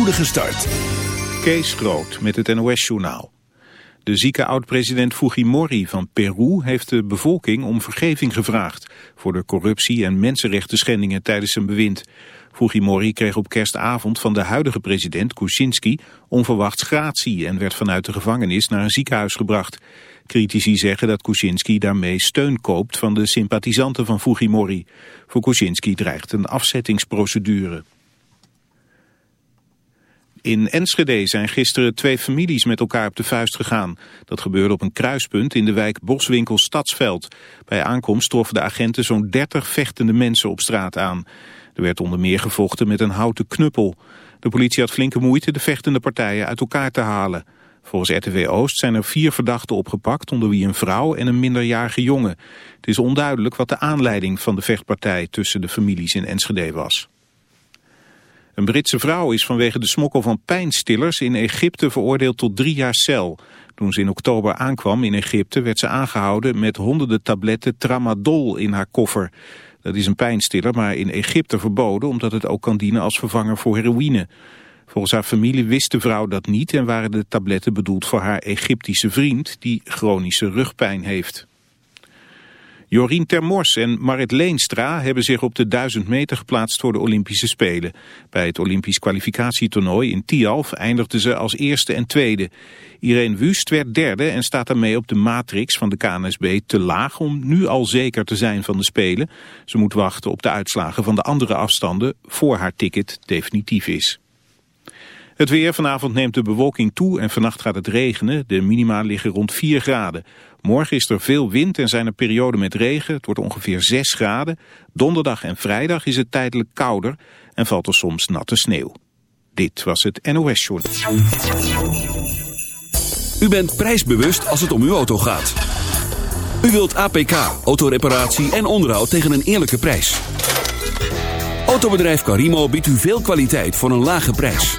spoedige start. Kees Groot met het NOS-journaal. De zieke oud-president Fujimori van Peru heeft de bevolking om vergeving gevraagd... voor de corruptie en mensenrechten schendingen tijdens zijn bewind. Fujimori kreeg op kerstavond van de huidige president Kuczynski onverwachts gratie... en werd vanuit de gevangenis naar een ziekenhuis gebracht. Critici zeggen dat Kuczynski daarmee steun koopt van de sympathisanten van Fujimori. Voor Kuczynski dreigt een afzettingsprocedure. In Enschede zijn gisteren twee families met elkaar op de vuist gegaan. Dat gebeurde op een kruispunt in de wijk Boswinkel Stadsveld. Bij aankomst troffen de agenten zo'n 30 vechtende mensen op straat aan. Er werd onder meer gevochten met een houten knuppel. De politie had flinke moeite de vechtende partijen uit elkaar te halen. Volgens RTW Oost zijn er vier verdachten opgepakt, onder wie een vrouw en een minderjarige jongen. Het is onduidelijk wat de aanleiding van de vechtpartij tussen de families in Enschede was. Een Britse vrouw is vanwege de smokkel van pijnstillers in Egypte veroordeeld tot drie jaar cel. Toen ze in oktober aankwam in Egypte werd ze aangehouden met honderden tabletten tramadol in haar koffer. Dat is een pijnstiller, maar in Egypte verboden omdat het ook kan dienen als vervanger voor heroïne. Volgens haar familie wist de vrouw dat niet en waren de tabletten bedoeld voor haar Egyptische vriend die chronische rugpijn heeft. Jorien Termors en Marit Leenstra hebben zich op de 1000 meter geplaatst voor de Olympische Spelen. Bij het Olympisch kwalificatietoernooi in Tialf eindigden ze als eerste en tweede. Irene Wust werd derde en staat daarmee op de matrix van de KNSB te laag om nu al zeker te zijn van de Spelen. Ze moet wachten op de uitslagen van de andere afstanden voor haar ticket definitief is. Het weer, vanavond neemt de bewolking toe en vannacht gaat het regenen. De minima liggen rond 4 graden. Morgen is er veel wind en zijn er perioden met regen. Het wordt ongeveer 6 graden. Donderdag en vrijdag is het tijdelijk kouder en valt er soms natte sneeuw. Dit was het NOS Short. U bent prijsbewust als het om uw auto gaat. U wilt APK, autoreparatie en onderhoud tegen een eerlijke prijs. Autobedrijf Carimo biedt u veel kwaliteit voor een lage prijs.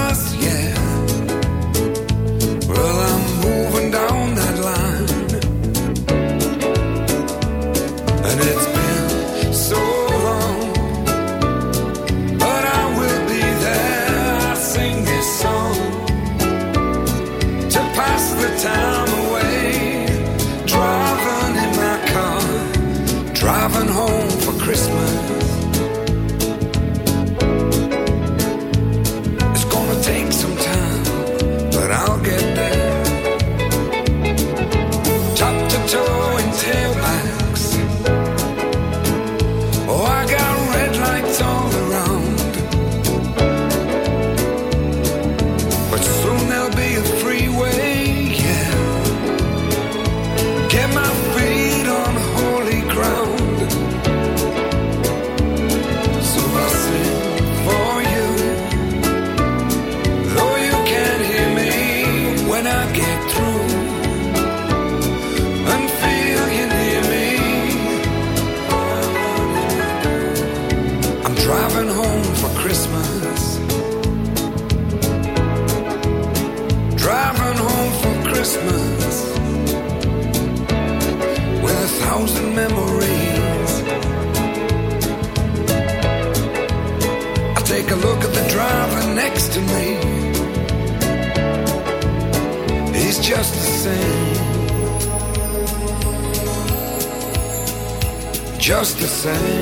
same.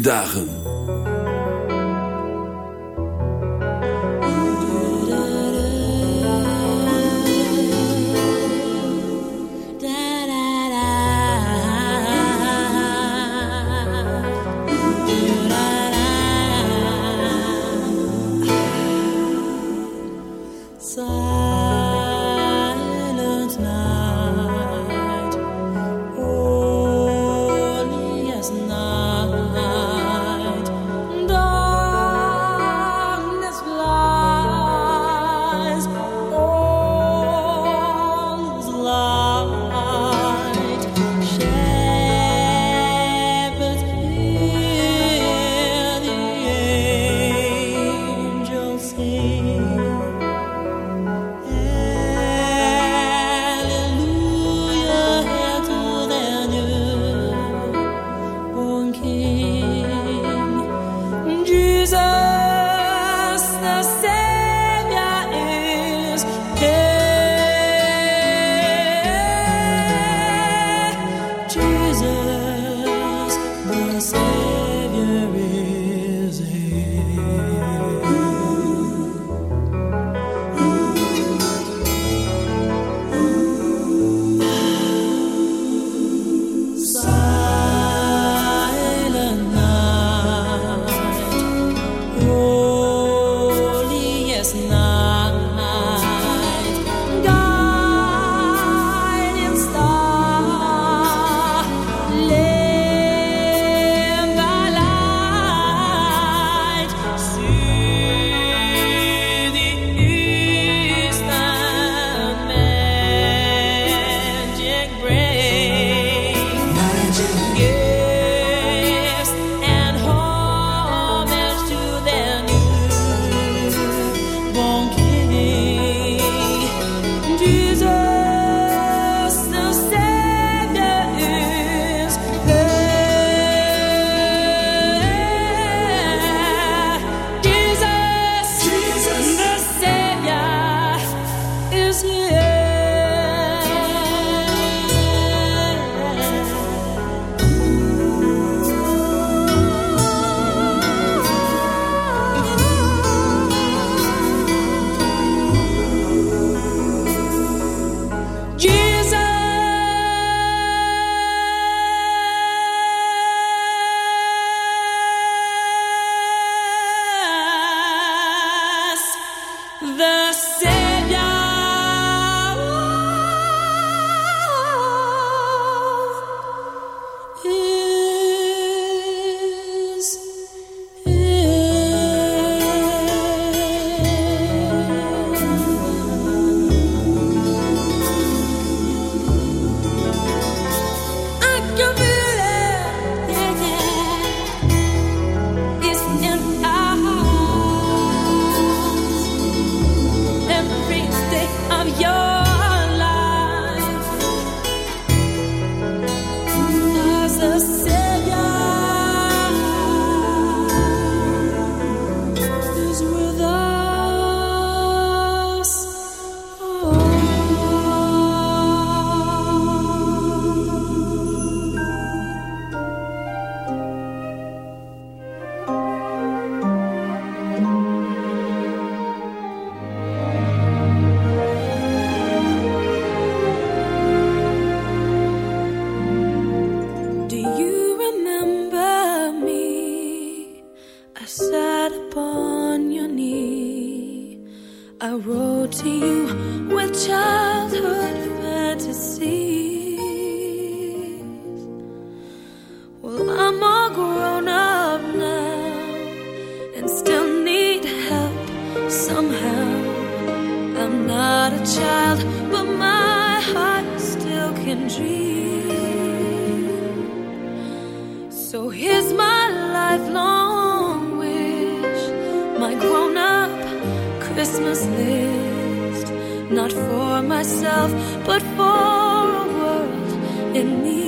Dagen. Christmas list, not for myself, but for a world in need.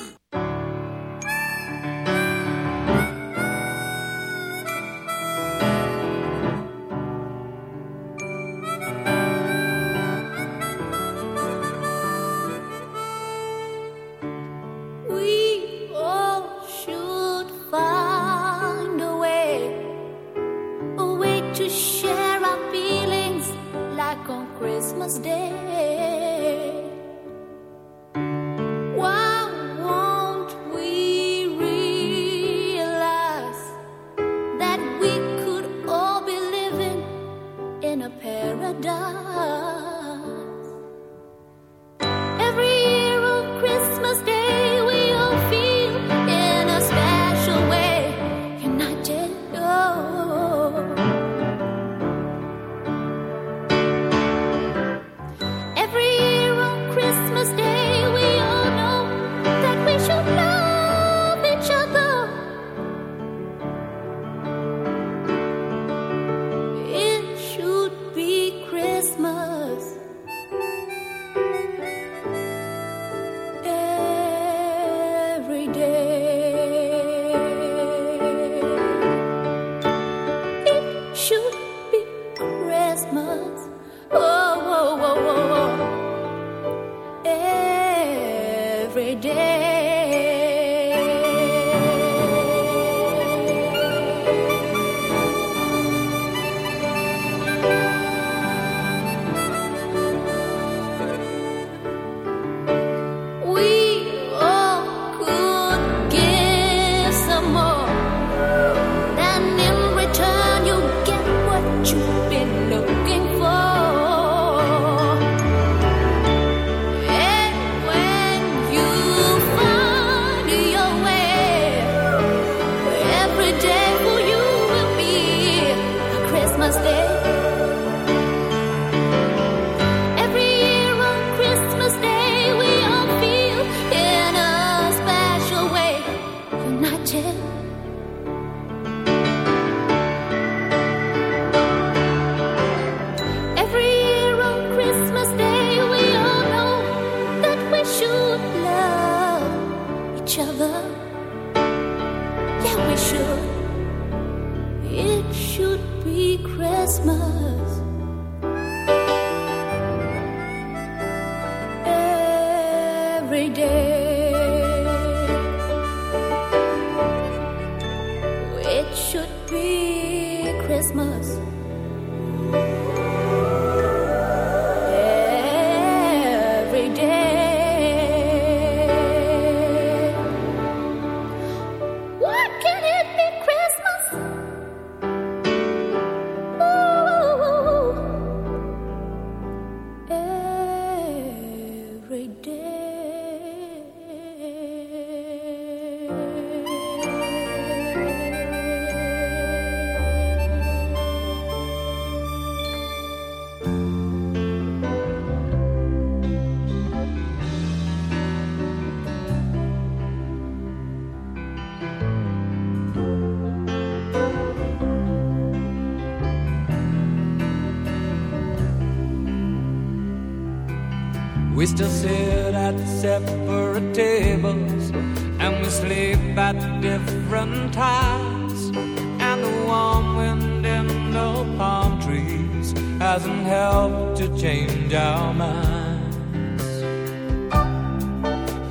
We still sit at separate tables and we sleep at different times. And the warm wind in the palm trees hasn't helped to change our minds.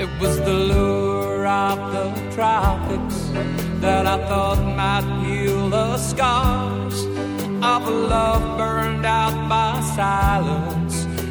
It was the lure of the tropics that I thought might heal the scars of a love burned out by silence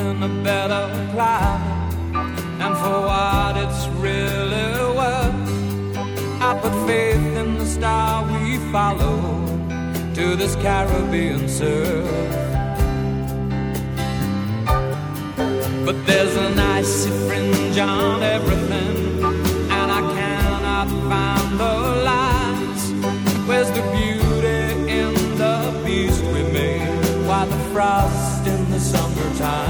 in a better climate, and for what it's really worth, I put faith in the star we follow to this Caribbean surf. But there's an icy fringe on everything, and I cannot find the lines. Where's the beauty in the beast we made? Why the frost in the summertime?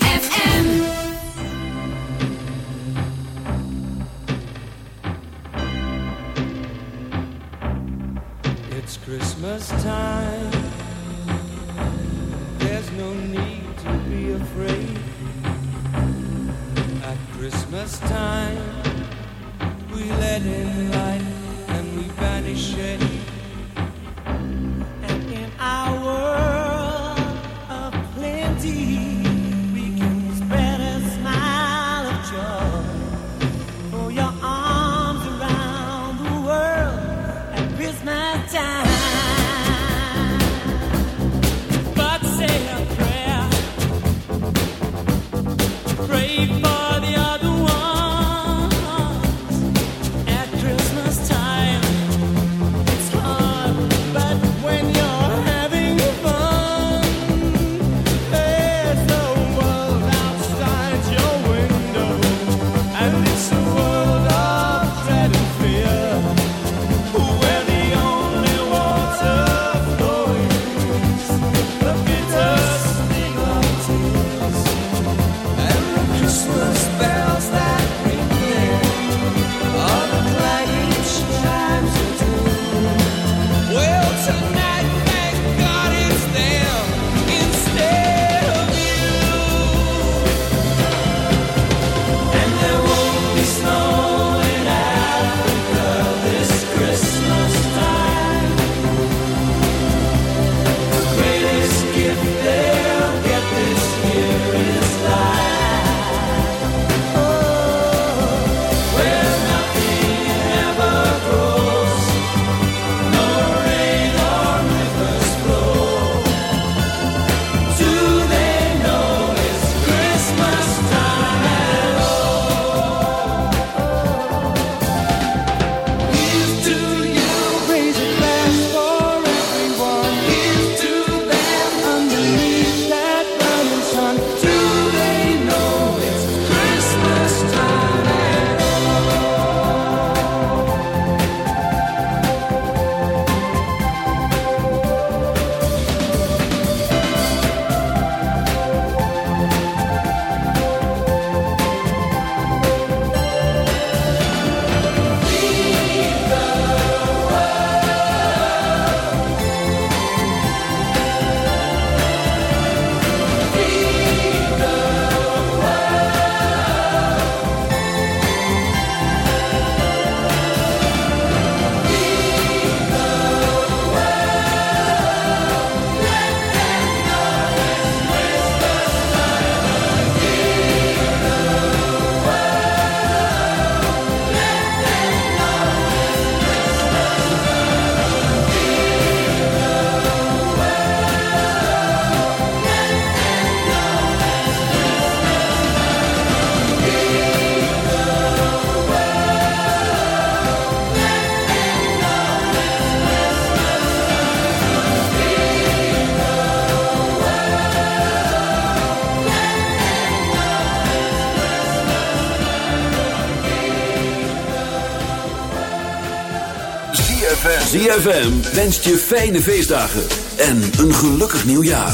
ZFM wenst je fijne feestdagen en een gelukkig nieuwjaar.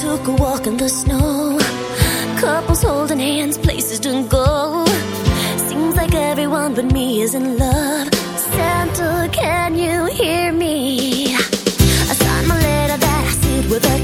took a walk in the snow. Couples holding hands, places don't go. Seems like everyone but me is in love. can you hear me? I signed my letter that I sealed with a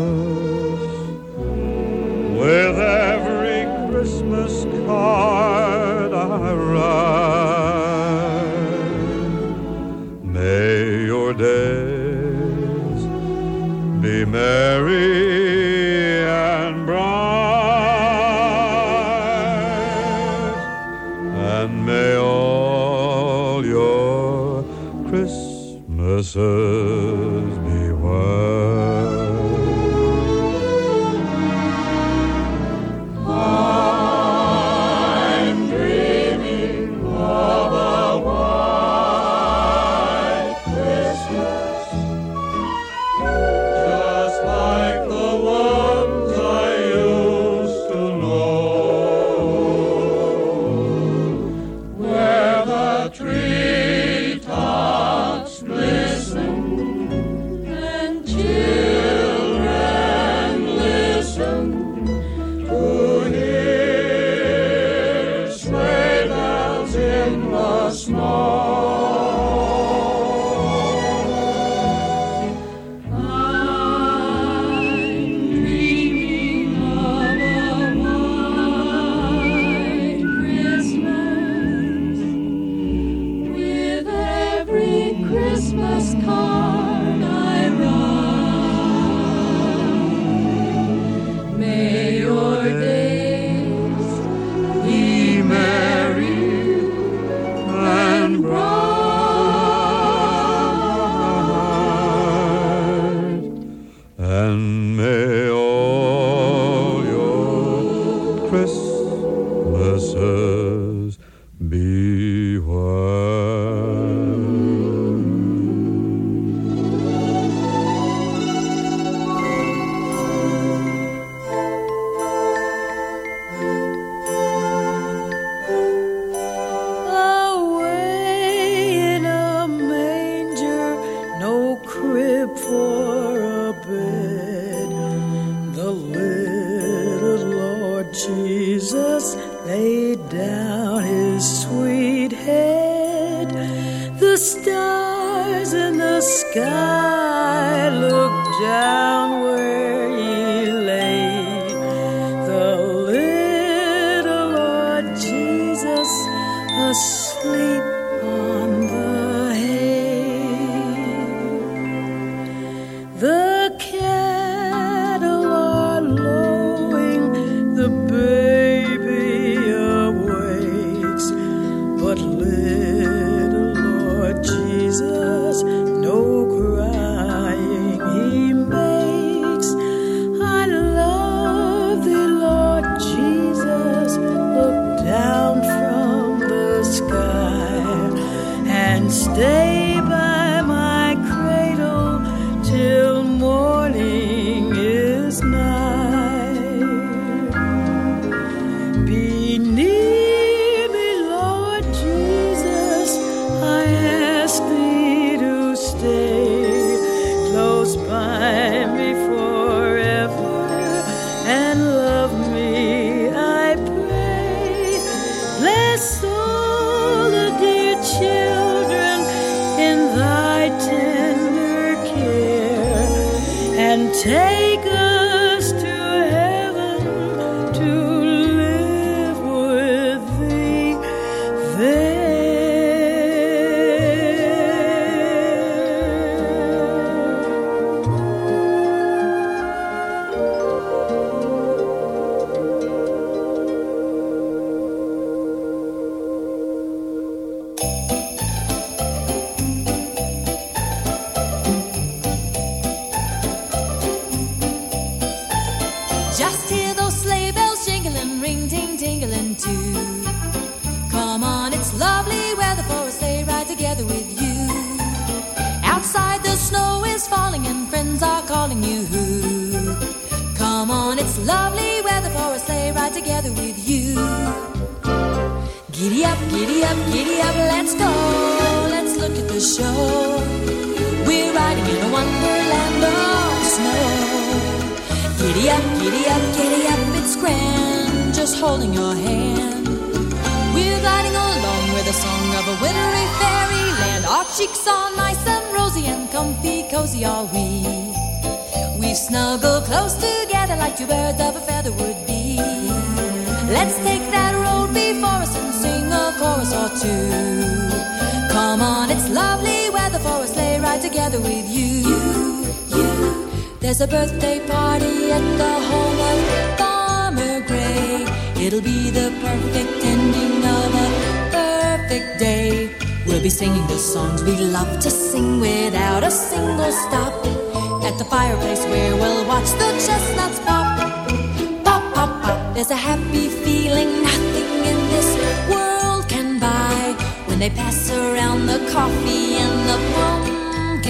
to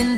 in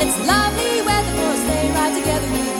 And it's lovely weather for a sleigh ride together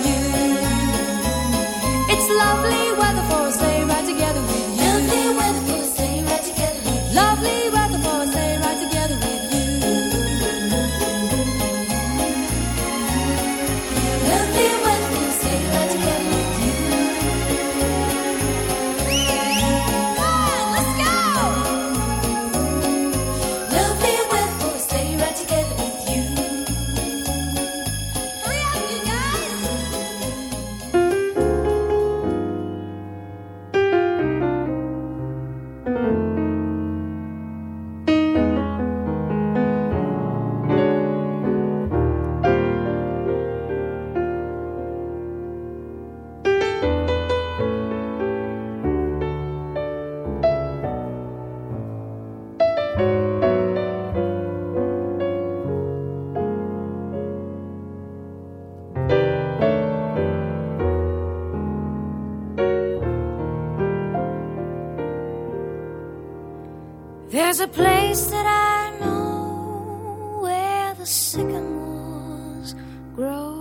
It's a place that I know where the sycamores grow.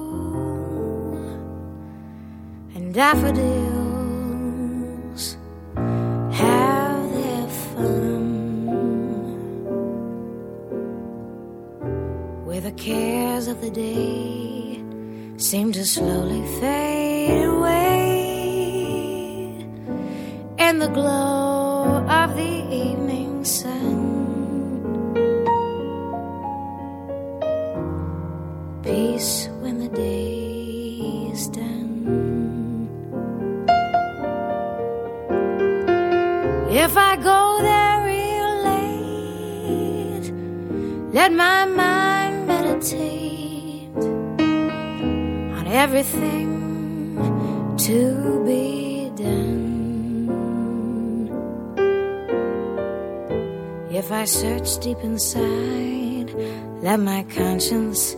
And daffodils have their fun, where the cares of the day seem to slowly fade away, and the glow of the evening if I go there real late, let my mind meditate on everything I search deep inside, let my conscience